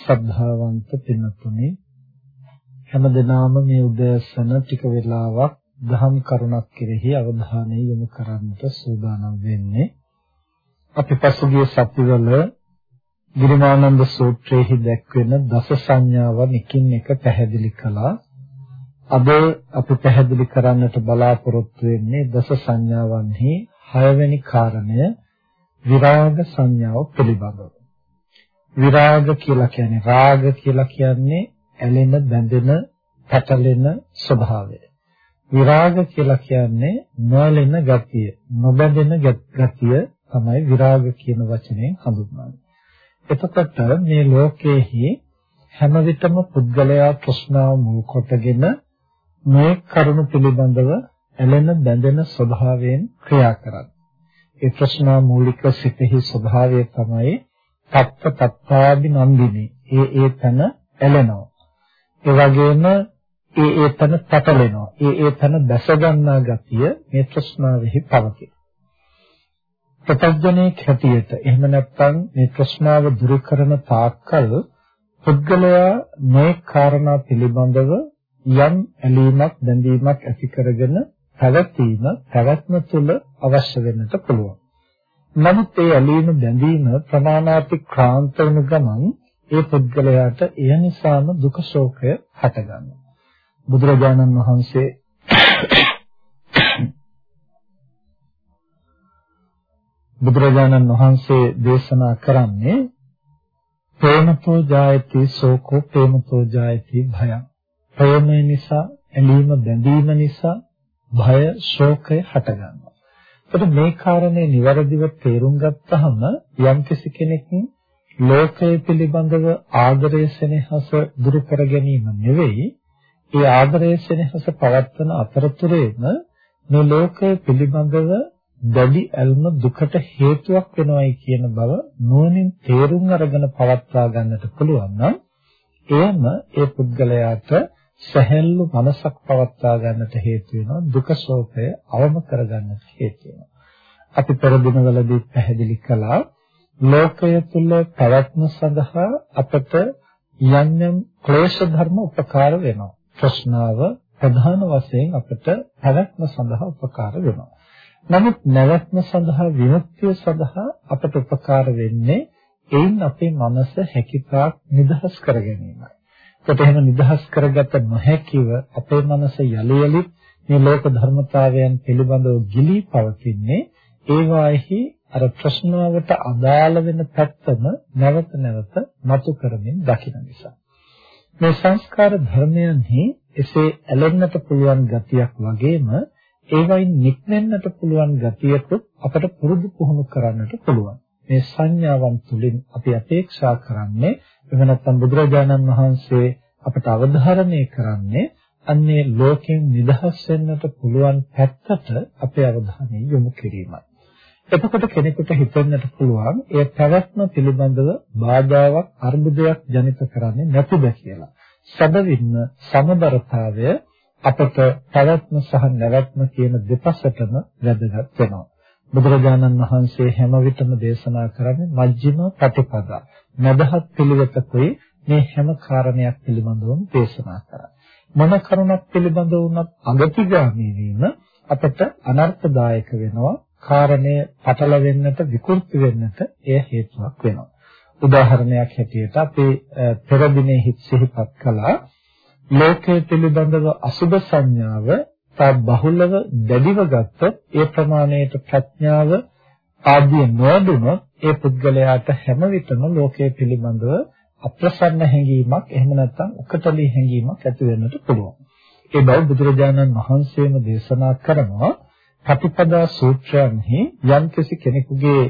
ශ්‍රද්ධාවන්ත පින්තුනි හැමදෙනාම මේ උදෑසන ටික වෙලාවක් දහම් කරුණක් කෙරෙහි අවධානය යොමු කරන්නට සූදානම් වෙන්නේ. අපි පසුගිය සතිවල ගිරිමානන්ද සූත්‍රයේහි දැක්වෙන දස සංඥාවන් එකින් එක පැහැදිලි කළා. අද අපි පැහැදිලි කරන්නට බලාපොරොත්තු වෙන්නේ දස සංඥාවන්හි හයවෙනි කාරණය විරාග සංඥාව පිළිබඳව. විරාග කියලා කියන්නේ රාග කියලා කියන්නේ ඇලෙන බැඳෙන පැටලෙන ස්වභාවය. විරාග කියලා කියන්නේ නොඇලෙන ගතිය, නොබැඳෙන ගතිය තමයි විරාග කියන වචනයෙන් හඳුන්වන්නේ. එතකොට මේ ලෝකයේහි හැම විටම පුද්ගලයා තෘෂ්ණාව මුල් කොටගෙන මේ කරුණු පිළිබඳව ඇලෙන බැඳෙන ස්වභාවයෙන් ක්‍රියා කරන්නේ. ඒ තෘෂ්ණා මූලික සිතෙහි ස්වභාවය තමයි තත්ත තත්තාදි නන්දිනී ඒ ඒ තන ඇලෙනවා. ඒ වගේම ඒ ඒ තන පැටලෙනවා. ඒ ඒ තන දැස ගන්නා ගතිය මේ තෘෂ්ණාවෙහි පවතී. ප්‍රත්‍යඥේ හැටියට එහෙම නැත්නම් මේ තෘෂ්ණාව දුරු කරන තාක්කල් පුද්ගලයා මේ කාරණා පිළිබඳව යම් ඇලීමක් බැඳීමක් ඇති කරගෙන පැවතීම පැවැත්ම තුළ අවශ්‍ය වෙන්නට පුළුවන්. නමුත් ඒ ඇලීම බැඳීම ප්‍රමාණාතික්‍රාන්ත වන ගමන් ඒ පුද්ගලයාට එය නිසාම දුක ශෝකය හටගන්නවා. බුදුරජාණන් වහන්සේ බුදුරජාණන් වහන්සේ දේශනා කරන්නේ ප්‍රේමතෝ ජායති සෝකෝ ප්‍රේමතෝ ජායති භයං. ප්‍රේමය නිසා ඇලීම බැඳීම නිසා භය ශෝකය හටගන්නවා. එතකොට මේ කාරණේ નિවරදිව තේරුම් ගත්තහම යම්කිසි කෙනෙක් ලෝකය පිළිබඳව ආදරය සෙනෙහස දුරු කර ගැනීම නෙවෙයි ඒ ආදරය සෙනෙහස පවත්වන අතරතුරේම මේ ලෝකය පිළිබඳව දැඩි ඇල්ම දුකට හේතුවක් වෙනවයි කියන බව නුවණින් තේරුම් අරගෙන පවත්වා ගන්නට පුළුවන් නම් එයම ඒ පුද්ගලයාට සැහැල්ලු මනසක් පවත්වා ගන්නට හේතු වෙනවා දුක ශෝකය අවම කර ගන්නට හේතු වෙනවා. අපි පෙර දිනවලදී පැහැදිලි කළා ලෝකය තුල පැවැත්ම සඳහා අපට යම් යම් ක්ලේශ ධර්ම උපකාර වෙනවා. ප්‍රශ්නාව ප්‍රධාන වශයෙන් අපට පැවැත්ම සඳහා උපකාර වෙනවා. නමුත් නැවැත්ම සඳහා විමුක්තිය සඳහා අපට උපකාර වෙන්නේ එයින් අපේ මනස හැකිතාක් නිදහස් කර ගැනීමයි. ඒකට එහෙම නිදහස් කරගත නොහැකිව අපේ මනස යලි මේ ලෝක ධර්මතාවයන් පිළිබඳව ගිලී පවතින්නේ ඒ වාෙහි අර ප්‍රශ්නාවට අදාළ වෙන පැත්තම නැවත නැවත මතු කරමින් දකින නිසා. මේ සංස්කාර ධර්මයන්හි එසේ ඇලෙන්නට පුළුවන් ගතියක් වගේම ඒවයින් නික්මෙන්නට පුළුවන් ගතියකුත් අපට පුරුදු පුහුණු කරන්නට පුළුවන්. මේ සංඥාවන් තුළින් අපි අපේක්ෂා කරන්නේ එහෙම නැත්නම් බුදුරජාණන් වහන්සේ අපට අවධාරණය කරන්නේ අන්නේ ලෝකෙන් නිදහස් වෙන්නට පුළුවන් පැත්තට අපේ අවධානය යොමු කිරීමයි. එතකොට කෙනෙකුට හිතෙන්නට පුළුවන් ඒ පැවැත්ම පිළිබඳව බාධාවක් අර්බුදයක් ජනිත කරන්නේ නැතිද කියලා. සැබවින්ම සමබරතාවය අපට පැවැත්ම සහ නැවැත්ම කියන දෙපසටම වැදගත් වෙනවා. බුදුරජාණන් වහන්සේ හැම විටම දේශනා කරන්නේ මජ්ක්‍ධිම ප්‍රතිපදා. මදහත් පිළිවෙතකුයි මේ හැම කාරණයක් පිළිබඳවම දේශනා කරන්නේ. මොන කරුණක් පිළිබඳව වුණත් අගතිගාමී වීම අපට අනර්ථදායක වෙනවා, කාරණය පටල වෙන්නට විකෘති වෙන්නට එය හේතුවක් වෙනවා. උදාහරණයක් හැටියට අපි පෙර දිනේ හිත සිහිපත් කළා ලෝකයේ පිළිබඳව අසුබ සංඥාව තා බහුලව දැඩිව ගත්තොත් ඒ ප්‍රමාණයට ප්‍රඥාව ආදී නොදුනොත් ඒ පුද්ගලයාට හැම විටම ලෝකයේ පිළිබඳව අප්‍රසන්න හැඟීමක් එහෙම නැත්නම් උකටලී හැඟීමක් ඇති වෙන්නට පුළුවන්. ඒ බව බුදුරජාණන් වහන්සේම දේශනා කරනවා ප්‍රතිපදා සූත්‍රයන්හි යම්කිසි කෙනෙකුගේ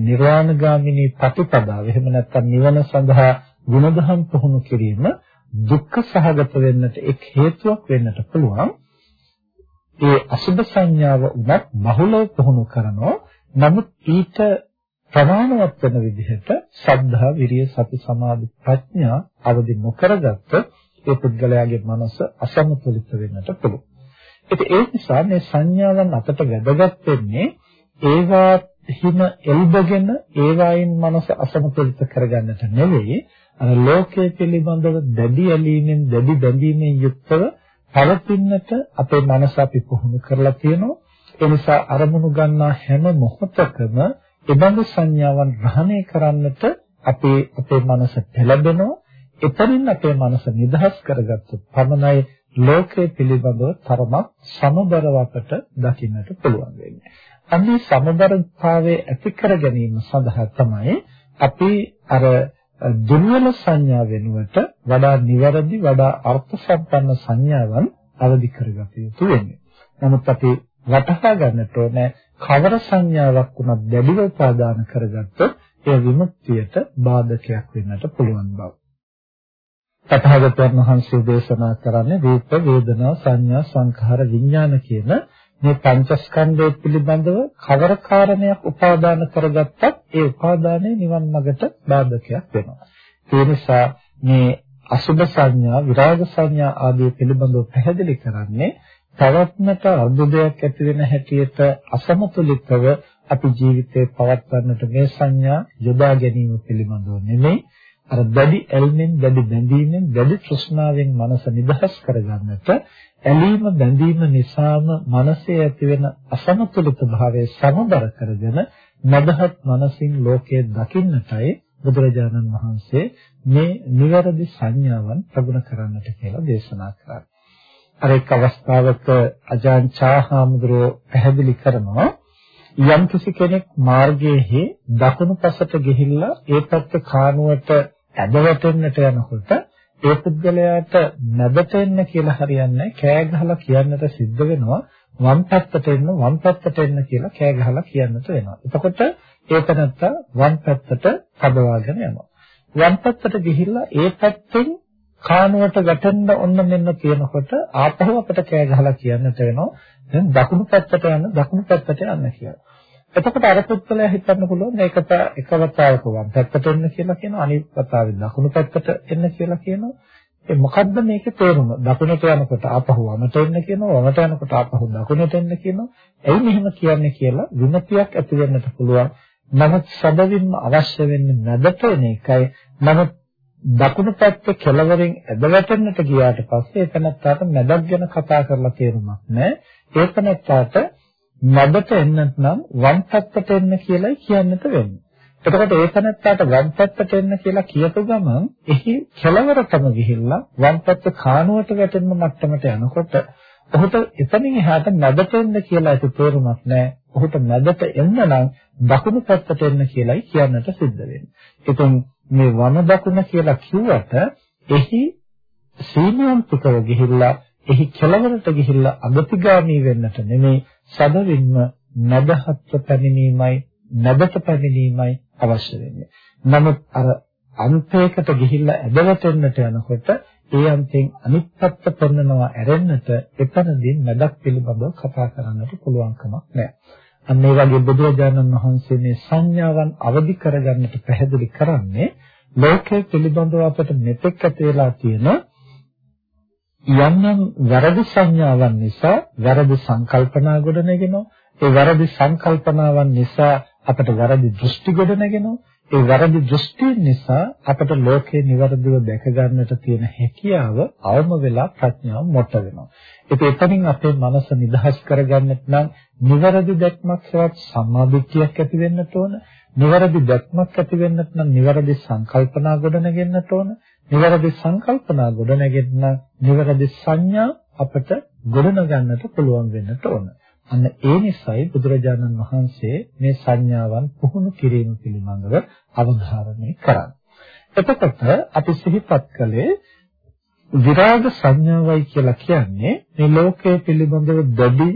නිර්වාණගාමිනී ප්‍රතිපදාව එහෙම නැත්නම් නිවන සඳහා ගුණධම් පුහුණු කිරීම දුක්ඛ සහගත වෙන්නට එක් හේතුවක් වෙන්නට පුළුවන්. ඒ අසුභ සංඥාව උනත් බහුලව පුහුණු කරනෝ නමුත් ඊට ප්‍රමාණවත් වෙන විදිහට සද්ධා විරිය සති සමාධි ප්‍රඥා අවදි නොකරගත්ත ඒ පුද්ගලයාගේ මනස අසමතුලිත වෙන්නට පුළුවන්. ඉතින් ඒ නිසා මේ සංඥාවන් අපට වැදගත් වෙන්නේ ඒවා හිම එල්බගෙන ඒවායින් මනස අසමතුලිත කරගන්නට නෙවෙයි අර ලෝකයේ පිළිබඳව දැඩි ඇලීමෙන් දැඩි බැඳීමෙන් යුක්තව පවතින්නට අපේ මනස අපි පුහුණු කරලා තියෙනවා ඒ නිසා අරමුණු ගන්නා හැම මොහොතකම එබඳු සංඥාවන් ග්‍රහණය කරන්නට අපේ අපේ මනස පෙළඹෙනවා. එතනින් අපේ මනස නිදහස් කරගත්තොත් පමණයි ලෝකයේ පිළිබඳව තරමක් සමබරව අපට දකින්නට පුළුවන් වෙන්නේ. අන්නේ සමබරතාවයේ ඇති කර ගැනීම සඳහා තමයි අපි අර දුර්වල සංඥා වෙනුවට වඩා නිවැරදි වඩා අර්ථ සම්පන්න සංඥාවන් අවදි කරගත යුතු වෙන්නේ. නමුත් අපි වටහා ගන්නට ඕනේ කවර සංඥාවක් වුණත් දැඩිව උපාදාන කරගත්තොත් එය විමුක්තියට බාධකයක් වෙන්නට පුළුවන් බව. තථාගතයන් වහන්සේ දේශනා කරන්නේ රූප වේදනා සංඥා සංඛාර විඥාන කියන මේ පංචස්කන්ධය පිළිබඳව කවර කාරණයක් උපාදාන කරගත්තත් ඒ උපාදානය නිවන් මාර්ගට බාධකයක් වෙනවා. ඒ නිසා මේ අසුභ සංඥා විරාග සංඥා ආදී පිළිබඳව පැහැදිලි කරන්නේ පැවැත්මට අර්බුදයක් ඇති වෙන හැටියට අසමතුලිතව අපි ජීවිතේ පවත්වන්නට මේ සංඥා යොදා ගැනීම පිළිබඳව නෙමෙයි අර දැඩි ඇල්මෙන් දැඩි බැඳීමෙන් දැඩි තෘෂ්ණාවෙන් මනස නිදහස් කරගන්නට ඇලීම බැඳීම නිසාම මනසේ ඇතිවෙන අසමතුලිත භාවය සමබර කරගෙන මදහත් මනසින් ලෝකයේ දකින්නටයි බුදුරජාණන් වහන්සේ මේ නිවැරදි සංඥාවන් ප්‍රගුණ කරන්නට කියලා දේශනා කරන්නේ. අර එක් අවස්ථාවක අජාන්චා හාමුදුරුව පැහැදිලි කරනවා යම් කිසි කෙනෙක් මාර්ගයේ දකුණු පසට ගිහිල්ලා ඒ පැත්ත කානුවට ඇදවටෙන්නට යනකොට ඒ පුද්ගලයාට නැබට එන්න කියලා හරියන්නේ කෑ ගහලා කියන්නට සිද්ධ වෙනවා වම් පැත්තට එන්න වම් පැත්තට එන්න කියලා කෑ ගහලා කියන්නට වෙනවා. එතකොට ඒ තැනත්තා වම් පැත්තට කඩවාගෙන යනවා. වම් පැත්තට ගිහිල්ලා ඒ පැත්තෙන් කානුවට වැටෙන්න ඔන්න මෙන්න කියනකොට ආපහු අපිට කෑ ගහලා කියන්නට වෙනවා දැන් දකුණු පැත්තට යන්න දකුණු පැත්තට යන්න කියලා. එතකොට අර පුත්කලයා හිතන්න පුළුවන් මේක එක වතාවක වම් පැත්තට එන්න කියලා කියනවා අනිත් වතාවේ දකුණු පැත්තට එන්න කියලා කියනවා. ඒ මොකද්ද මේකේ තේරුම? දකුණට යනකොට ආපහු වමට එන්න කියනවා වමට යනකොට ආපහු දකුණට එන්න කියනවා. එයි මෙහෙම කියන්නේ කියලා විමතියක් ඇති වෙන්නට පුළුවන්. නමුත් සැබවින්ම අවශ්‍ය වෙන්නේ නැදට එන එකයි. නමුත් දකුණු පැත්ත කෙළවරෙන් ඇදවැටෙන්නට ගියාට පස්සේ ඒ තැනත්තාට මැදක් ගැන කතා කරලා තේරුමක් නැහැ. ඒ තැනත්තාට මැදට එන්නත් නම් වම් පැත්තට එන්න කියලායි කියන්නට වෙන්නේ. එතකොට ඒ තැනත්තාට වම් පැත්තට එන්න කියලා කියපු ගමන් එහි කෙළවරටම ගිහිල්ලා වම් පැත්ත කානුවට වැටෙන්න මට්ටමට යනකොට ඔහුට එතනින් එහාට මැදට එන්න කියලා ඒක තේරුමක් නැහැ. ඔහුට මැදට එන්න නම් දකුණු පැත්තට එන්න කියලායි කියන්නට සිද්ධ වෙන්නේ. ඉතින් මේ වම දකුණ කියලා කිව්වට එහි සීමාන්තිකව ගිහිල්ලා එහි කෙලවරට ගිහිල්ලා අගතිගාමී වෙන්නට නෙමෙයි සදවින්ම නැදහත් පැමිණීමයි නැදට පැමිණීමයි අවශ්‍ය වෙන්නේ. නමුත් අර අන්තයකට ගිහිල්ලා ඇදවටෙන්නට යනකොට ඒ අන්තයෙන් අනිත් පැත්ත පෙන්නනවා ඇරෙන්නට එතනදී නැදක් පිළිබඳව කතා කරන්නට පුළුවන් කමක් නැහැ. අන්න ඒ වගේ බුදුරජාණන් වහන්සේ මේ සංඥාවන් අවදි කරගන්නට පැහැදිලි කරන්නේ ලෝකයේ පිළිබඳව අපට මෙතෙක් ඇති වෙලා තියෙන යම්නම් වැරදි සංඥාවන් නිසා වැරදි සංකල්පනා ගොඩනගෙනවා. ඒ වැරදි සංකල්පනාවන් නිසා අපට වැරදි දෘෂ්ටි ගොඩනගෙනවා. ඒ වැරදි දෘෂ්ටි නිසා අපට ලෝකේ નિවරදිව දැක ගන්නට තියෙන හැකියාව අවම වෙලා ප්‍රඥාව මොට වෙනවා. ඒක එතනින් අපේ මනස නිදහස් කරගන්නත් නම් નિවරදි දැක්මක් සවත් සම්මාදිටියක් ඇති වෙන්නට ඕන. નિවරදි දැක්මක් ඇති වෙන්නත් නම් નિවරදි සංකල්පනා ගොඩනගෙන්නට ඕන. નિවරදි සංකල්පනා ගොඩනගෙන්න નિවරදි සංඥා අපට ගොඩනගන්නට පුළුවන් වෙන්නට ඕන. අන්න ඒ නිසායි බුදුරජාණන් වහන්සේ මේ සංඥාවන් පුහුණු කිරීම පිළිබඳව අවධාරණය කරන්නේ. එතකොට අපි සිහිපත් කළේ විරාග සංඥාවයි කියලා කියන්නේ මේ ලෝකයේ පිළිබඳව දැඩි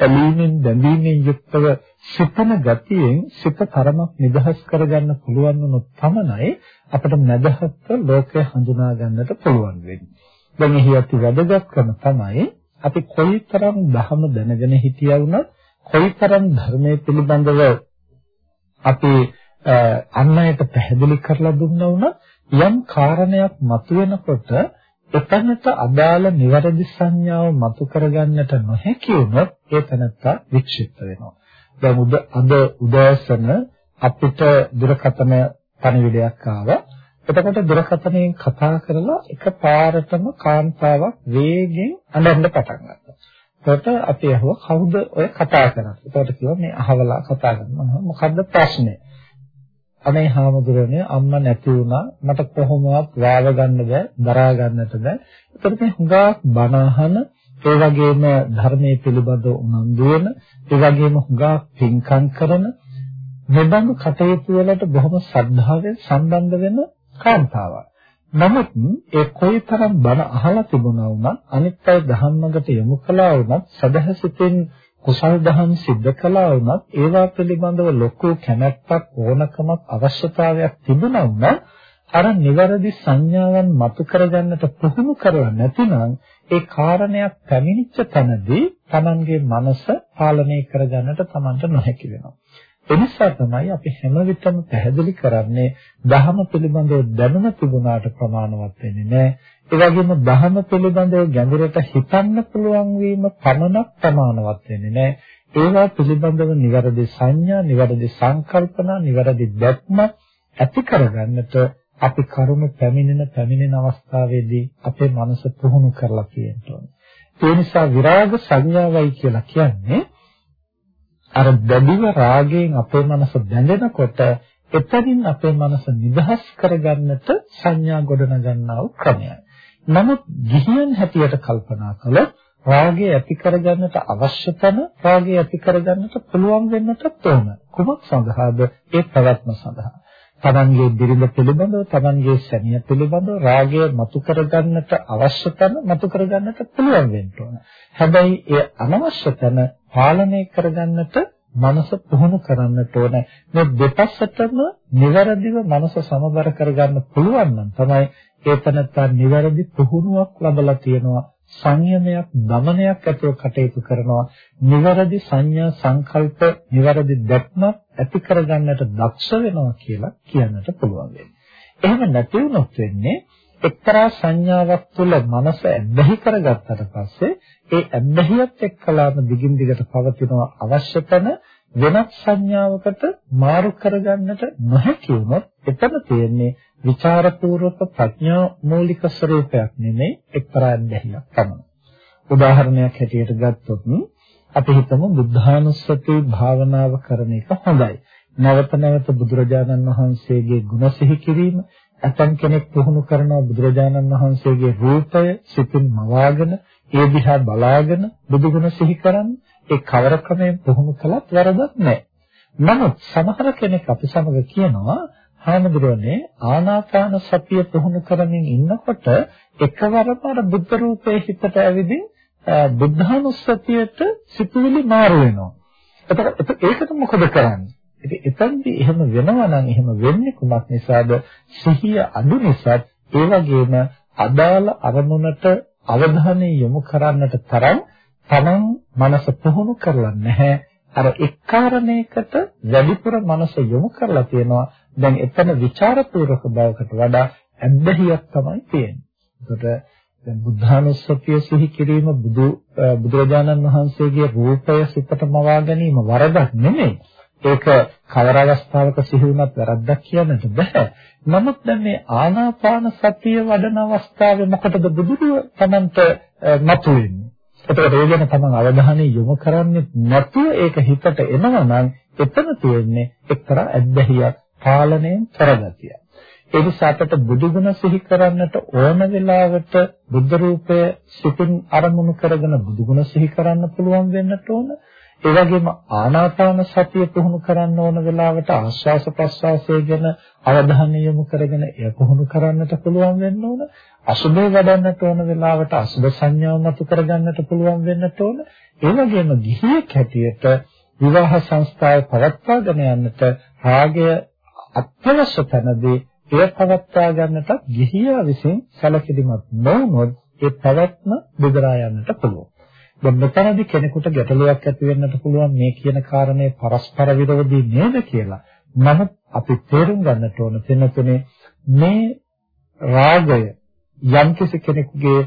ඇලීමෙන් බැඳීමෙන් යුක්තව සිතන ගතියෙන් සිත තරමක් නිදහස් කරගන්න පුළුවන් වුණොත් පමණයි අපිට මදහත්ව ලෝකය හඳුනා ගන්නට පුළුවන් වෙන්නේ. දැන් එහි ඇති වැදගත්කම තමයි අපි කොයිතරම් ධහම දැනගෙන හිටියා වුණත් කොයිතරම් ධර්මයේ පිළිබඳව අපි අන් අයට පැහැදිලි කරලා දුන්නා වුණත් යම් කාරණයක් මතුවෙනකොට එතනට අදාළ නිවැරදි සංඥාව මතු කරගන්නට නොහැකි වුණොත් ඒ තැනත්තා වික්ෂිප්ත වෙනවා. දැන් උද අද උදෑසන අපිට දුරකථන පණිවිඩයක් ආවා. එතකොට දුරකථනයෙන් කතා කරලා එකපාරටම කාන්තාවක් වේගෙන් අඬන්න පටන් ගත්තා. එතකොට අපි අහුවා කවුද ඔය කතා කරන්නේ? එතකොට කිව්වා මේ අහවලා කතා කරනවා. මොකද්ද ප්‍රශ්නේ? අනේ හාමුදුරනේ අම්මා නැති වුණා මට කොහොමවත් වාව ගන්න බෑ දරා ගන්නට බෑ. එතකොට මේ හුඟක් බනහන ඒ වගේම ධර්මයේ පිළිබඳව උනන්දු වෙන ඒ වගේම හුඟක් පින්කම් කරන මෙබඳු කටයුතු වලට බොහොම ශ්‍රද්ධාවෙන් සම්බන්ධ වෙන කාන්තාවක්. නමුත් ඒ කොයිතරම් බණ අහලා තිබුණා වුණත් අනිත් අය ධම්මකට යොමු කළා වුණත් සදහසිතෙන් කුසල් දහම් සිද්ධ කළා වුණත් ඒවා පිළිබඳව ලොකු කැමැත්තක් ඕනකමක් අවශ්‍යතාවයක් තිබුණා වුණත් අර නිවැරදි සංඥාවන් මතු කරගන්නට පුහුණු කරලා නැතිනම් ඒ කාරණයක් පැමිණිච්ච තැනදී Tamanගේ මනස පාලනය කරගන්නට Tamanට නොහැකි වෙනවා. එනිසා තමයි අපි හැම විටම පැහැදිලි කරන්නේ ධහම පිළිබඳව දැනුම තිබුණාට ප්‍රමාණවත් වෙන්නේ නැහැ. ඒ වගේම ධහම පිළිබඳව ගැඹුරට හිතන්න පුළුවන් වීම පමණක් ප්‍රමාණවත් වෙන්නේ නැහැ. ඒවා පිළිබඳව නිවැරදි සංඥා, නිවැරදි සංකල්පනා, නිවැරදි දැක්ම ඇති කරගන්නට අපි කරුණ පැමිණෙන පැමිණෙන අවස්ථාවේදී අපේ මනස පුහුණු කරලා තියෙන්න ඕනේ. ඒ නිසා විරාග සංඥාවයි කියලා කියන්නේ අර දැඩිව රාගයෙන් අපේ මනස බැඳෙනකොට එතනින් අපේ මනස නිදහස් කරගන්නට සංඥා ගොඩනගන්නා වූ ක්‍රමයයි. නමුත් ගිහියන් හැටියට කල්පනා කළොත් රාගය ඇති කරගන්නට අවශ්‍ය තැන රාගය ඇති කරගන්නට පුළුවන් වෙන්නට ඕන. කුමක් සඳහාද? ඒ ප්‍රවත්ම සඳහා. තමන්ගේ බිරිඳ පිළිබඳව තමන්ගේ සැමිය පිළිබඳව රාගය මතු කරගන්නට අවශ්‍ය තැන මතු කරගන්නට පුළුවන් වෙන්න ඕන. හැබැයි ඒ අනවශ්‍ය තැන පාලනය කරගන්නට මනස පුහුණු කරන්නට ඕන. මේ දෙපස්සටම નિවරදිව මනස සමබර කරගන්න පුළුවන් නම් තමයි ඒ තනත්තා નિවරදි පුහුණුවක් ලබලා තියෙනවා. සංයමයක් දමනයක් ඇතුව කටයුතු කරනවා නිවැරදි සංඥා සංකල්ප නිවැරදි දැක්ම ඇති කරගන්නට දක්ෂ වෙනවා කියලා කියන්නට පුළුවන් වෙන්නේ. එහෙම නැති වුණොත් වෙන්නේ එක්තරා සංඥාවක් තුළ මනස ඇබ්බැහි කරගත්තට පස්සේ ඒ ඇබ්බැහියත් එක්කලාම දිගින් දිගට පවතින අවශ්‍ය තැන වෙනත් සංඥාවකට මාරු කරගන්නට නොහැකි වුණොත් එතන තියෙන්නේ විචාරපූර්වක ප්‍රඥා මූලික ස්වરૂපයක් නෙමෙයි එක්තරා ඇබ්බැහියක් තමයි. උදාහරණයක් හැටියට ගත්තොත් අපි හිතමු බුද්ධානුස්සති භාවනාව කරන එක හොඳයි. නැවත නැවත බුදුරජාණන් වහන්සේගේ ගුණ සිහි කිරීම ඇතම් කෙනෙක් පුහුණු කරනවා බුදුරජාණන් වහන්සේගේ රූපය සිතින් මවාගෙන ඒ දිහා බලාගෙන බුදුගුණ සිහි කරන්නේ ඒ කවර ක්‍රමයෙන් පුහුණු කළත් වැරදක් නැහැ. නමුත් සමහර කෙනෙක් අපි සමග කියනවා හාමුදුරනේ ආනාපාන සතිය පුහුණු කරමින් ඉන්නකොට එකවරම අර බුද්ධ රූපයේ හිතට ඇවිදින් බුද්ධානුස්සතියට සිතුවිලි මාරු වෙනවා. එතකොට ඒකට මොකද කරන්නේ? ඉතින් එතනදී එහෙම වෙනවා නම් එහෙම වෙන්නේ කුමක් නිසාද? සිහිය අඩු නිසා ඒ වගේම අදාළ අරමුණට අවධානය යොමු කරන්නට තරම් තමන් මනස පුහුණු කරලා නැහැ. අර එක් කාරණයකට වැඩිපුර මනස යොමු කරලා තියෙනවා. දැන් එතන ਵਿਚාරපූර්වක බවකට වඩා අබ්බහියක් තමයි තියෙන්නේ. ඒකට දැන් බුද්ධානුස්සතිය සිහි කිරීම බුදු බුදුරජාණන් වහන්සේගේ රූපය සිතට මවා ගැනීම වරදක් නෙමෙයි. ඒක කවර අවස්ථාවක සිහි වුණත් වැරද්දක් කියන්නට බෑ. නමුත් දැන් මේ ආනාපාන සතිය වඩන අවස්ථාවේ මොකටද බුදුරුව Tamanට මතුවෙන්නේ? එතකොට ඒ ගැන තමන් අවධානය යොමු කරන්නේ නැතුව ඒක හිතට එනවා නම් එතන තියෙන්නේ එක්තරා ඇද්දහියක් පාලනයෙන් කරගතිය. ඒ නිසා අපට බුදුගුණ සිහි කරන්නට ඕන වෙලාවට බුද්ධ රූපය සිතින් අරමුණු කරගෙන බුදුගුණ සිහි කරන්න පුළුවන් වෙන්නට ඕන. ඒ වගේම ආනාපාන සතිය පුහුණු කරන්න ඕන වෙලාවට ආශ්වාස ප්‍රශ්වාසය ගැන අවධානය යොමු කරගෙන එය පුහුණු කරන්නට පුළුවන් වෙන්න ඕන. අසුබේ වඩන්නට ඕන වෙලාවට අසුබ සංඥාව මතු කරගන්නට පුළුවන් වෙන්නට ඕන. ඒ වගේම ගිහියෙක් හැටියට විවාහ සංස්ථාවේ පවත්වාගෙන යන්නට රාගය අත්‍යවශ්‍ය තැනදී එය පවත්වා ගන්නට ගිහියා විසින් සැලකිලිමත් නොවුනොත් ඒ පැවැත්ම බෙදරා යන්නට පුළුවන්. දැන් මෙතනදී කෙනෙකුට ගැටලුවක් ඇති වෙන්නට පුළුවන් මේ කියන කාරණේ පරස්පර විරෝධී නේද කියලා. නමුත් අපි තේරුම් ගන්නට ඕන තැනතුනේ මේ රාගය යම්කිසි කෙනෙකුගේ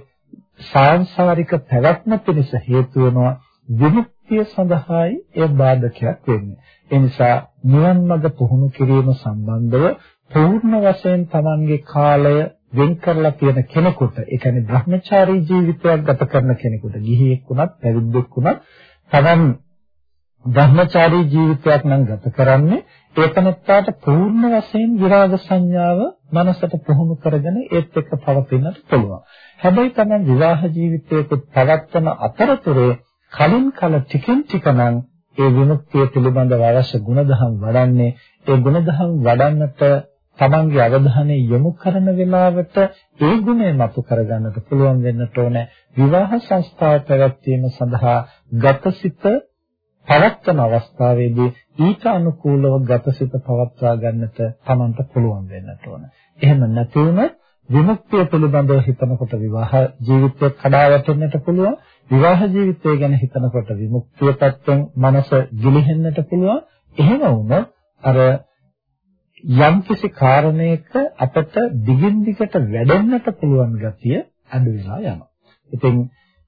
සාංශාරික පැවැත්ම පිණිස හේතු වෙනවා විමුක්තිය සඳහායි ඒ බාධකයක් වෙන්නේ. ඒ නිසා නිවන් මඟ පුහුණු කිරීම සම්බන්ධව පූර්ණ වශයෙන් Tamanගේ කාලය වෙන් කරලා තියෙන කෙනෙකුට ඒ කියන්නේ Brahmachari ජීවිතයක් ගත කරන කෙනෙකුට ගිහියෙක් වුණත් පැවිද්දෙක් වුණත් Taman Brahmachari ජීවිතයක් නම් ගත කරන්නේ ඒතනත්තාට පූර්ණ වශයෙන් විරාග සංඥාව මනසට පුහුණු කරගෙන ඒත් එක්ක පවතින්නට පුළුවන්. හැබැයි Taman විවාහ ජීවිතයක පවත්වන අතරතුරේ කලින් කල ටිකෙන් ටික නම් ඒ විමුක්තිය පිළිබඳව අවශ්‍ය ගුණධම් වඩන්නේ ඒ ගුණධම් වඩන්නට තමන්ගේ අවධානය යොමු කරන වෙලාවට ඒ ගුණය මතු කරගන්නට පුළුවන් වෙන්නට ඕන විවාහ සංස්ථාව පැවැත්වීම සඳහා ගතසිත පවත්වන අවස්ථාවේදී ඊට අනුකූලව ගතසිත පවත්වා ගන්නට තමන්ට පුළුවන් වෙන්නට ඕන. එහෙම නැති වුණොත් විමුක්තිය පිළිබඳව හිතනකොට විවාහ ජීවිතය කඩා වැටෙන්නට පුළුවන්. විවාහ ජීවිතය ගැන හිතනකොට විමුක්තිය පැත්තෙන් මනස ගිලිහෙන්නට පුළුවන්. එහෙම වුණොත් අර යම්කිසි කාරණයක අපට දිගින් දිගට වැඩෙන්නට පුළුවන් ගතිය අඩු වෙලා යනවා. ඉතින්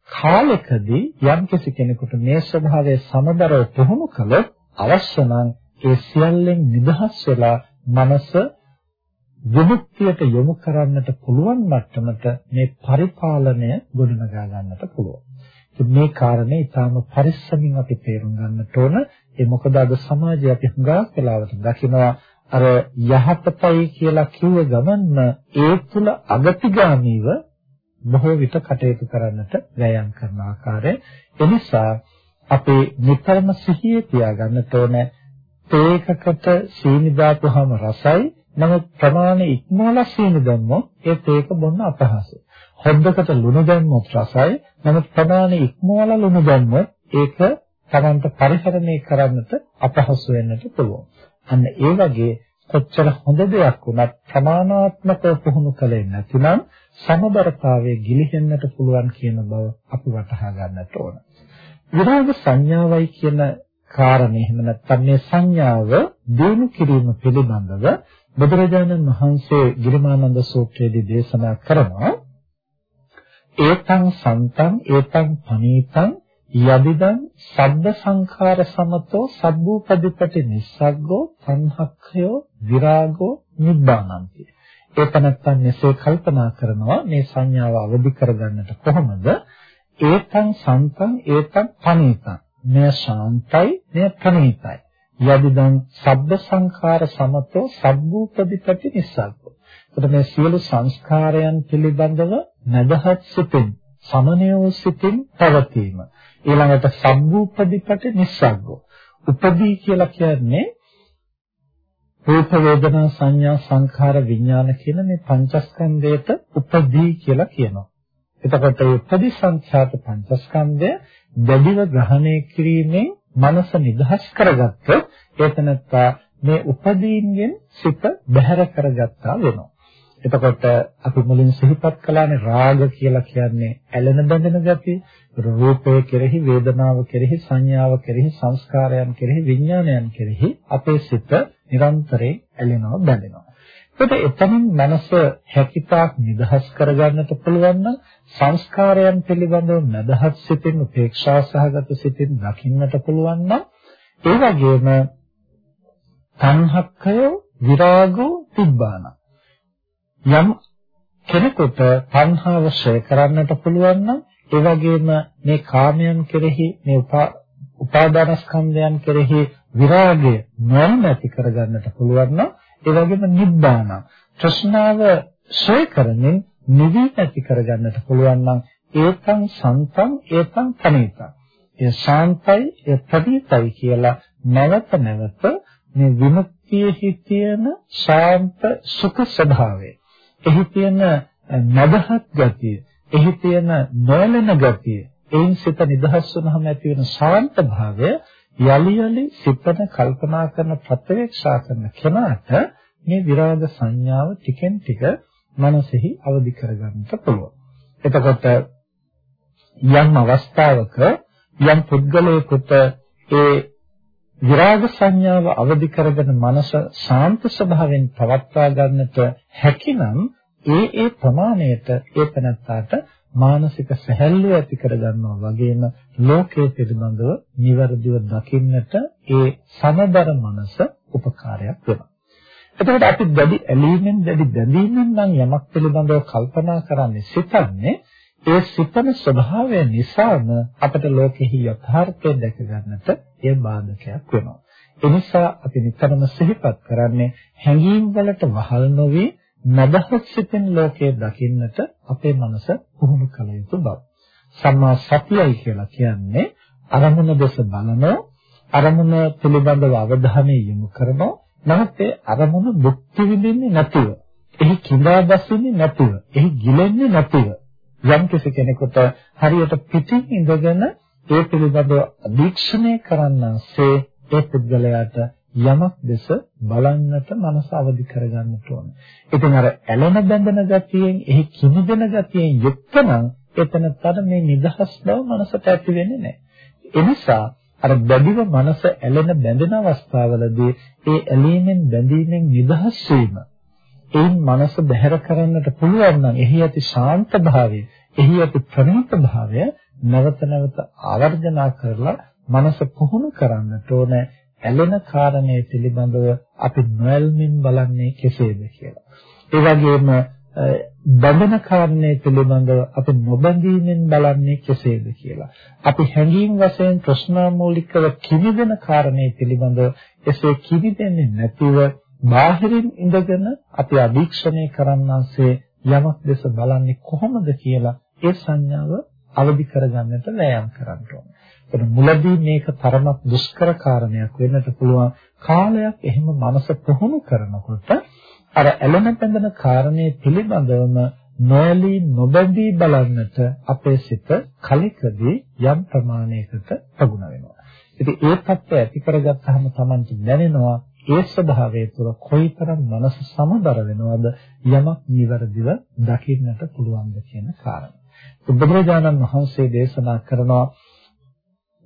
කාලෙකදී යම්කිසි කෙනෙකුට මේ ස්වභාවය සමබරව පුහුණු කළොත් අවශ්‍ය නම් ඒ සියල්ලෙන් නිදහස් වෙලා මනස විමුක්තියට යොමු කරන්නට පුළුවන් මට්ටමට මේ පරිපාලනය ගොඩනගා ගන්නට පුළුවන්. මේ කාරණේ ඊටාම පරිස්සමින් අපි තේරුම් ගන්නට ඕන. ඒ මොකද අද සමාජයේ අපි හුඟක් වෙලාවට දකිනවා අර යහපතයි කියලා කිව්ව ගමන්ම ඒ තුල අගතිගාමීව බොහෝ විට කටයුතු කරන්නට වෑයම් කරන ආකාරය එනිසා අපේ නිතරම සිහියේ තියාගන්නට ඕන තේකකට සීනි දාපුවාම රසයි නමුත් ප්‍රමාණය ඉක්මවලා සීනි දැම්මොත් ඒ තේක බොන්න අපහසුයි. හොද්දකට ලුණු දැම්මොත් රසයි නමුත් ප්‍රමාණය ඉක්මවලා ලුණු දැම්මොත් ඒක තමන්ට පරිහරණය කරන්නට අපහසු වෙන්නට පුළුවන්. අන්න ඒ වගේ කොච්චර හොඳ දෙයක් වුණත් ප්‍රමාණාත්මකව පුහුණු කළේ නැතිනම් සමබරතාවයේ ගිලිහෙන්නට පුළුවන් කියන බව අපි වටහා ගන්නට ඕන. විරාග සංඥාවයි කියන කාරණේ එහෙම නැත්නම් මේ සංඥාව දිනු කිරීම පිළිබඳව බුදුරජාණන් වහන්සේ ගිරිමානන්ද සූත්‍රයේදී දේශනා කරනවා ඒතං සන්තං ඒතං පනීතං යදිදං සබ්බ සංඛාර සමතෝ සබ්බූපදිපටි නිස්සග්ගෝ සංහක්ඛයෝ විරාගෝ නිබ්බානන්ති. ඒතනත්තන් මෙසේ කල්පනා කරනවා මේ සංඥාව අවදි කරගන්නට කොහොමද? ඒතං සන්තං ඒතං පනීතං. මෙය ශාන්තයි මෙය ප්‍රණීතයි යදිදං සබ්බ සංඛාර සමතෝ සබ්බූපදිපටි නිස්සග්ගෝ එතකොට මේ සියලු සංස්කාරයන් පිළිබඳව නැදහත් සිතින් සමනයෝ සිතින් පැවතීම ඊළඟට සම්බුප්පදිපට නිස්සග්ගෝ. උපදී කියලා කියන්නේ රූප වේදනා සංඥා සංඛාර විඥාන කියන මේ පංචස්කන්ධයට උපදී කියලා කියනවා. එතකොට උපදී සංඛ්‍යාත පංචස්කන්ධය දැඩිව ග්‍රහණය කිරීමෙන් මනස නිදහස් කරගත්තොත් ඒතනත්තා මේ උපදීන්ගෙන් සිත බැහැර කරගත්තා වෙනවා. එතකොට අපි මුලින් සිහිපත් කළානේ රාග කියලා කියන්නේ ඇලෙන බැඳෙන ගතිය. රූපය කෙරෙහි, වේදනාව කෙරෙහි, සංඥාව කෙරෙහි, සංස්කාරයන් කෙරෙහි, විඥානයන් කෙරෙහි අපේ සිත නිරන්තරයෙන් ඇලෙනවා බැඳෙනවා. එතකොට එතනින් මනස හැකිතාක් නිදහස් කරගන්නට පුළුවන් නම් සංස්කාරයන් පිළිබඳව නැදහත් සිතින් උපේක්ෂා සහගත සිතින් දකින්නට පුළුවන් නම් ඒ වගේම තණ්හක්ඛය විරාගෝ තිබ්බාන. යම් කෙනෙකුට තණ්හාව ශ්‍රේ කරන්නට පුළුවන් නම් ඒ වගේම මේ කාමයන් කෙරෙහි මේ උපාදානස්කන්ධයන් කෙරෙහි විරාගය නොනැති කරගන්නට පුළුවන් නම් ඒ වගේම නිබ්බාන. තෘෂ්ණාව ශ්‍රේ කරමින් නිවි නැති කරගන්නට පුළුවන් නම් ඒතං සන්තං ඒතං පනීතං ඒ ශාන්තයි ඒ ප්‍රදීපයි කියලා නැවත නැවත මේ විමුක්තියෙහි තියෙන ශාන්ත සුඛ ස්වභාවය එහි තියෙන නදහත් ගතිය එහි තියෙන නොයලෙන ගතිය එයින් සිත නිදහස් වුනහම ඇති වෙන ශාන්ත භාවය යලි යලි සිතන කල්පනා කරන ප්‍රත්‍යක්ෂා කරන කෙනාට මේ විරාග සංඥාව ටිකෙන් ටික මනසෙහි අවදි කරගන්නට පුළුවන්. එතකොට යම් අවස්ථාවක යම් පුද්ගලයෙකුට ඒ විරාග සංඥාව අවදි කරගෙන මනස ශාන්ත ස්වභාවයෙන් පවත්වා ගන්නට හැකිනම් ඒ ඒ ප්‍රමාණයට ඒ තැනත්තාට මානසික සැහැල්ලුව ඇති කර ගන්නවා වගේම ලෝකයේ පිළිබඳව නිවැරදිව දකින්නට ඒ සමබර මනස උපකාරයක් වෙනවා. එතකොට අපි දැඩි ඇලීමෙන් දැඩි බැඳීමෙන් නම් යමක් පිළිබඳව කල්පනා කරන්නේ සිතන්නේ ඒ සිතන ස්වභාවය නිසාම අපට ලෝකෙහි යථාර්ථය දැක ගන්නට ඒ බාධකයක් වෙනවා. ඒ නිසා අපි නිතරම සිහිපත් කරන්නේ හැඟීම් වලට වහල් නොවි නදහස් සිතින් ලෝකය දකින්නට අපේ මනස පුහුණු කළ යුතු බව. සම්මා සතියයි කියලා කියන්නේ අරමුණ දෙස බලනෝ අරමුණ පිළිබඳව අවධානය යොමු කරනෝ නමුත් ඒ අරමුණ භුක්ති විඳින්නේ නැතිව එහි කිඳා බසින්නේ නැතිව එහි ගිලෙන්නේ නැතිව යම් කෙනෙකුට හරියට පිටින් ඉඳගෙන ඒ පිළිබඳව අධීක්ෂණය කරන්නාසේ ඒ පුද්ගලයාට යමක් දෙස බලන්නට මනස අවදි කරගන්නට ඕන. ඉතින් අර ඇලෙන බැඳෙන ගතියෙන්, එහි කිමිදෙන ගතියෙන් යුක්ත නම් එතනතර මේ නිදහස් බව මනසට ඇති වෙන්නේ නැහැ. ඒ නිසා අර බැඳිව මනස ඇලෙන බැඳෙන අවස්ථාවලදී ඒ ඇලීමෙන් බැඳීමෙන් නිදහස් වීම එයින් මනස බැහැර කරන්නට පුළුවන් නම් එහි ඇති ශාන්ත භාවය, එහි ඇති ප්‍රණීත භාවය නැවත නැවත ආවර්ජනා කරලා මනස පුහුණු කරන්නට ඕන ඇලෙන කාරණේ පිළිබඳව අපි නොයල්මින් බලන්නේ කෙසේද කියලා. ඒ වගේම බඳන කාරණේ පිළිබඳව අපි නොබඳීමෙන් බලන්නේ කෙසේද කියලා. අපි හැඟීම් වශයෙන් ප්‍රශ්නා මූලිකව කිමිදෙන කාරණේ පිළිබඳව එසේ කිමිදෙන්නේ නැතිව බාහිරින් ඉඳගෙන අපි අධීක්ෂණය කරන්නාසේ යමක් දෙස බලන්නේ කොහොමද කියලා ඒ සංඥාව අවදි කරගන්නට වෑයම් කරන්න ඕනේ. ඒක මුලදී මේක තරමක් දුෂ්කර කාරණයක් වෙන්නට පුළුවන්. කාලයක් එහෙම මනස පුහුණු කරනකොට අර ඇලෙන පැඳෙන කාරණේ පිළිබඳවම නොඇලී නොබැඳී බලන්නට අපේ සිත කලිකදී යම් ප්‍රමාණයකට ප්‍රගුණ වෙනවා. ඉතින් ඒ පැත්ත ඇති කරගත්තාම Tamanට දැනෙනවා ඒ ස්වභාවය තුළ කොයිතරම් මනස සමබර වෙනවද යමක් නිවැරදිව දකින්නට පුළුවන්ද කියන කාරණය. බුදුරජාණන් වහන්සේ දේශනා කරනවා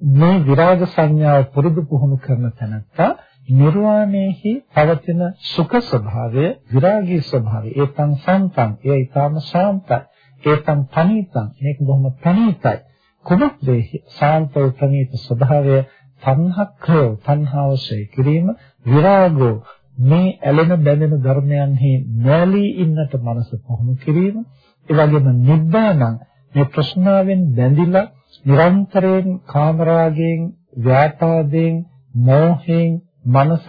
මේ විරාග සංඥාව පුරුදු පුහුණු කරන තැනත්තා නිර්වාණයෙහි පවතින සුඛ ස්වභාවය විරාගී ස්වභාවය. ඒතං සම්තං ඒ ඊටම ශාන්තයි ඒතං පනීතං මේක බොහොම ප්‍රණීතයි. කුමක්ද ශාන්ත ප්‍රණීත ස්වභාවය තණ්හක්ඛය තණ්හාව ශේ කිරීම. විරාගෝ මේ ඇලෙන බැඳෙන ධර්මයන්හි නොඇලී ඉන්නට මනස පුහුණු කිරීම. ඒ වගේම නිබ්බානං මේ ප්‍රශ්නාවෙන් බැඳිලා නිරන්තරයෙන් කාමරාගයෙන් ව්‍යාපාදයෙන් මෝහයෙන් මනස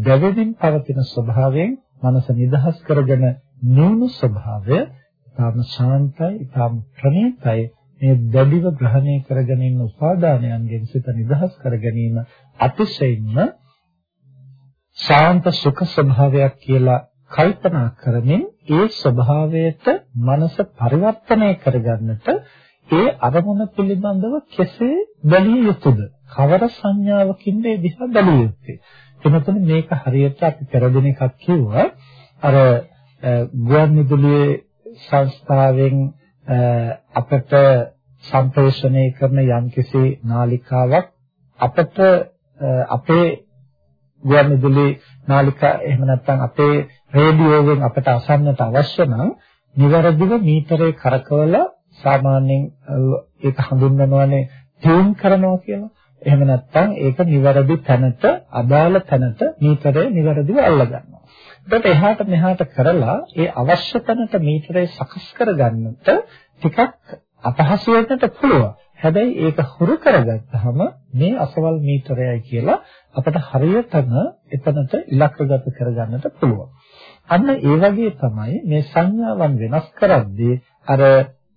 දැවෙමින් පවතින ස්වභාවයෙන් මනස නිදහස් කරගෙන නිවුණු ස්වභාවය ඊටම ශාන්තයි ඊටම ප්‍රණීතයි. මේ දැඩිව ග්‍රහණය කරගෙන ඉන්න උපාදානයන්ගෙන් සිත නිදහස් කර ගැනීම අතිශයින්ම ශාන්ත සුඛ ස්වභාවයක් කියලා කල්පනා කරමින් ඒ ස්වභාවයට මනස පරිවර්තනය කරගන්නට ඒ අරමුණ පිළිබඳව කෙසේ බැලිය යුතුද? කවර සංඥාවකින් මේ දිහා බැලිය යුත්තේ? එතන මේක හරියට අපි පෙර දින එකක් කිව්වා අර ගුවන්විදුලියේ සංස්ථාවෙන් අපට සම්ප්‍රේෂණය කරන යම්කිසි නාලිකාවක් අපට අපේ ගුවන්විදුලි නාලිකා එහෙම නැත්නම් අපේ රේඩියෝවෙන් අපට අසන්නට අවශ්‍ය නම් නිවැරදිව මීටරේ කරකවලා සාමාන්‍යයෙන් ඒක හඳුන්වනවානේ ටියුන් කරනවා කියලා. එහෙම නැත්නම් ඒක නිවැරදි තැනට අදාළ තැනට මීටරය නිවැරදිව අල්ලගන්නවා. ඊට එහාට මෙහාට කරලා ඒ අවශ්‍ය තැනට මීටරය සකස් කරගන්නට ටිකක් අපහසු වෙන්නට පුළුවන්. හැබැයි ඒක හුරු කරගත්තාම මේ අසවල් මීටරයයි කියලා අපිට හරියටම එතනට ඉලක්කගත කරගන්නට පුළුවන්. අන්න ඒ වගේ තමයි මේ සංඥාවන් වෙනස් කරද්දී අර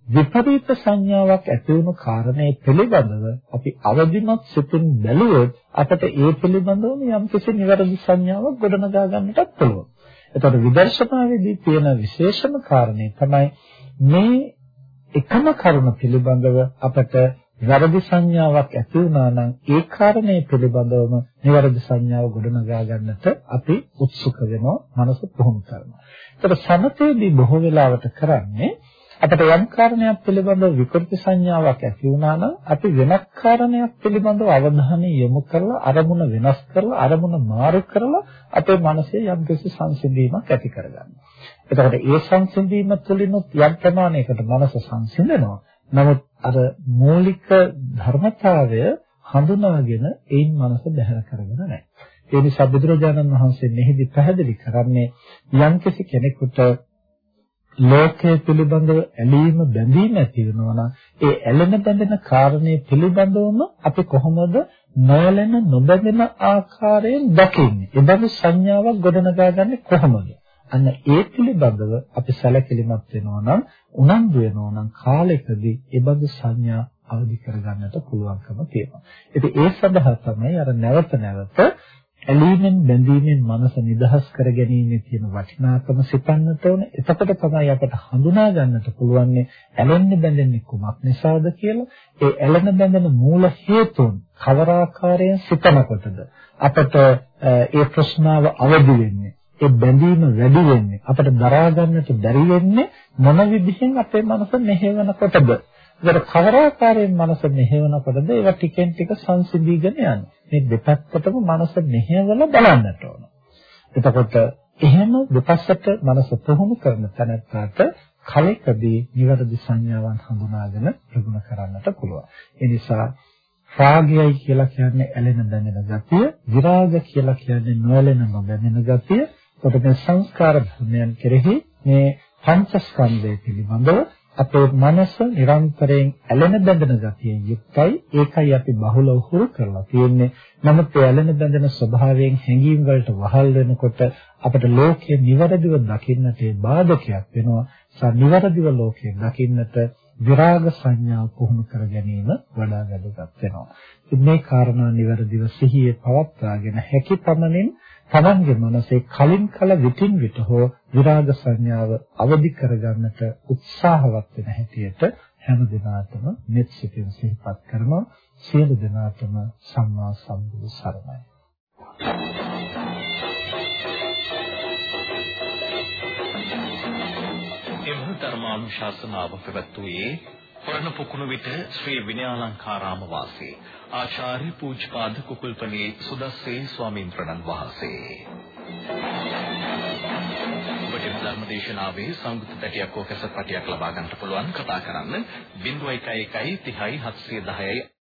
විපරීත සංඥාවක් ඇති වුණු කාරණේ පිළිබඳව අපි අවදිමත් සිතින් බැලුවොත් අපට ඒ පිළිබඳව යම්කිසි නිවැරදි සංඥාවක් ගොඩනගා ගන්නටත් පුළුවන්. එතකොට විදර්ශනාවේදී තියෙන විශේෂම කාරණේ තමයි මේ එකම කරුණ පිළිබඳව අපට වැරදි සංඥාවක් ඇති වුණා නම් ඒ කාරණේ පිළිබඳවම නිවැරදි සංඥාව ගොඩනගා ගන්නට අපි උත්සුක වෙනවා මනස පුහුණු කරනවා. ඒතර සමතේදී බොහෝ වෙලාවට කරන්නේ අපිට යම් කාරණයක් පිළිබඳව විකෘති සංඥාවක් ඇති වුණා නම් අපි වෙනත් කාරණයක් පිළිබඳව අවධානය යොමු කරලා අරමුණ වෙනස් කරලා අරමුණ මාරු කරලා අපේ මනසේ යම් කිසි සංසිඳීමක් ඇති කරගන්නවා. එතකොට ඒ සංසිඳීම තුළිනුත් යම් ප්‍රමාණයකට මනස සංසිඳනවා. නමුත් අර මූලික ධර්මතාවය හඳුනාගෙන ඒන් මනස බැහැර කරගෙන නැහැ. ඒ නිසා බුදුරජාණන් වහන්සේ මෙහිදී පැහැදිලි කරන්නේ යම්කිසි කෙනෙකුට ලෝකයේ පිළිබඳව ඇලීම බැඳීම ඇති වෙනවා නම් ඒ ඇලෙන බැඳෙන කාරණේ පිළිබඳවම අපි කොහොමද නොයැලෙන නොබැඳෙන ආකාරයෙන් දකින්නේ? ඒ බඳු සංඥාවක් ගොඩනගාගන්නේ කොහොමද? අන්න ඒ පිළිබඳව අපි සැලකිලිමත් වෙනවා නම් උනන්දු වෙනවා නම් කාලෙකදී ඒ බඳු සංඥා අවදි කරගන්නට පුළුවන්කම තියෙනවා. ඉතින් ඒ සඳහා තමයි අර නැවත නැවත ඇලීමෙන් බැඳීමෙන් මනස නිදහස් කර ගැනීමේ තියෙන වටිනාකම සිතන්නට ඕන. එතකොට තමයි අපට හඳුනා ගන්නට පුළුවන් ඇලෙන්නේ බැඳෙන්නේ කුමක් නිසාද කියලා. ඒ ඇලෙන බැඳෙන මූල හේතුන් කවර ආකාරයෙන් සිතනකොටද අපට ඒ ප්‍රශ්නාව අවදි වෙන්නේ. ඒ බැඳීම වැඩි වෙන්නේ. අපට දරා ගන්නට බැරි වෙන්නේ මොන විදිහෙන් අපේ මනස මෙහෙවනකොටද? ඒකට කවරාකාරයෙන් මනස මෙහෙවනකොටද ඒවා ටිකෙන් ටික සංසිඳීගෙන යන්නේ. මේ දෙපැත්තටම මනස මෙහෙवला බලන්නට ඕන. එතකොට එහෙම දෙපැත්තට මනස පුහුණු කරන තැනට කලකදී නිවැරදි සංඥාවන් හඳුනාගෙන ප්‍රගුණ කරන්නට පුළුවන්. ඒ නිසා රාගයයි කියලා කියන්නේ ඇලෙන දැනෙන ගතිය, විරාග කියලා කියන්නේ නොඇලෙන නොදැනෙන ගතිය. එතකොට මේ සංස්කාර ධර්මයන් කෙරෙහි මේ පංචස්කන්ධය පිළිබඳව අපේ මනස නිරන්තරයෙන් ඇලෙන බැඳෙන ගතියෙන් යුක්තයි. ඒකයි අපි බහුලව හුරු කරලා තියෙන්නේ. නමුත් ඒ ඇලෙන බැඳෙන ස්වභාවයෙන් හැඟීම් වලට වහල් වෙනකොට අපිට ලෝකයේ නිවැරදිව දකින්නට බාධකයක් වෙනවා. සා නිවැරදිව ලෝකයේ දකින්නට විරාග සංඥාව පුහුණු කර ගැනීම වඩා වැදගත් වෙනවා. ඉතින් මේ කාරණා නිවැරදිව සිහියේ පවත්වාගෙන හැකි පමණින් තමන්ගේ මනසේ කලින් කල විටින් විට හෝ විරාග සංඥාව අවදි කරගන්නට උත්සාහවත් වෙන හැටියට හැම දිනාටම මෙත් සිතින් සිහිපත් කරනවා. සියලු දිනාටම සම්මා සම්බුදු සරණයි. එම ධර්මානුශාසනාව පැවැත්වුවේ පරණ පුකුණු විට ශ්‍රී විනයාලංකාරාම වාසී ආචාර්ය පූජ්‍යපාද කුකුල්පනේ සුදස්සේ ස්වාමීන් වහන්සේ. ඔබට ධර්මදේශනාවේ සංගීත පැටියක් හෝ කැසට් පැටියක් ලබා ගන්නට පුළුවන් කතා කරන්න 0111 30 710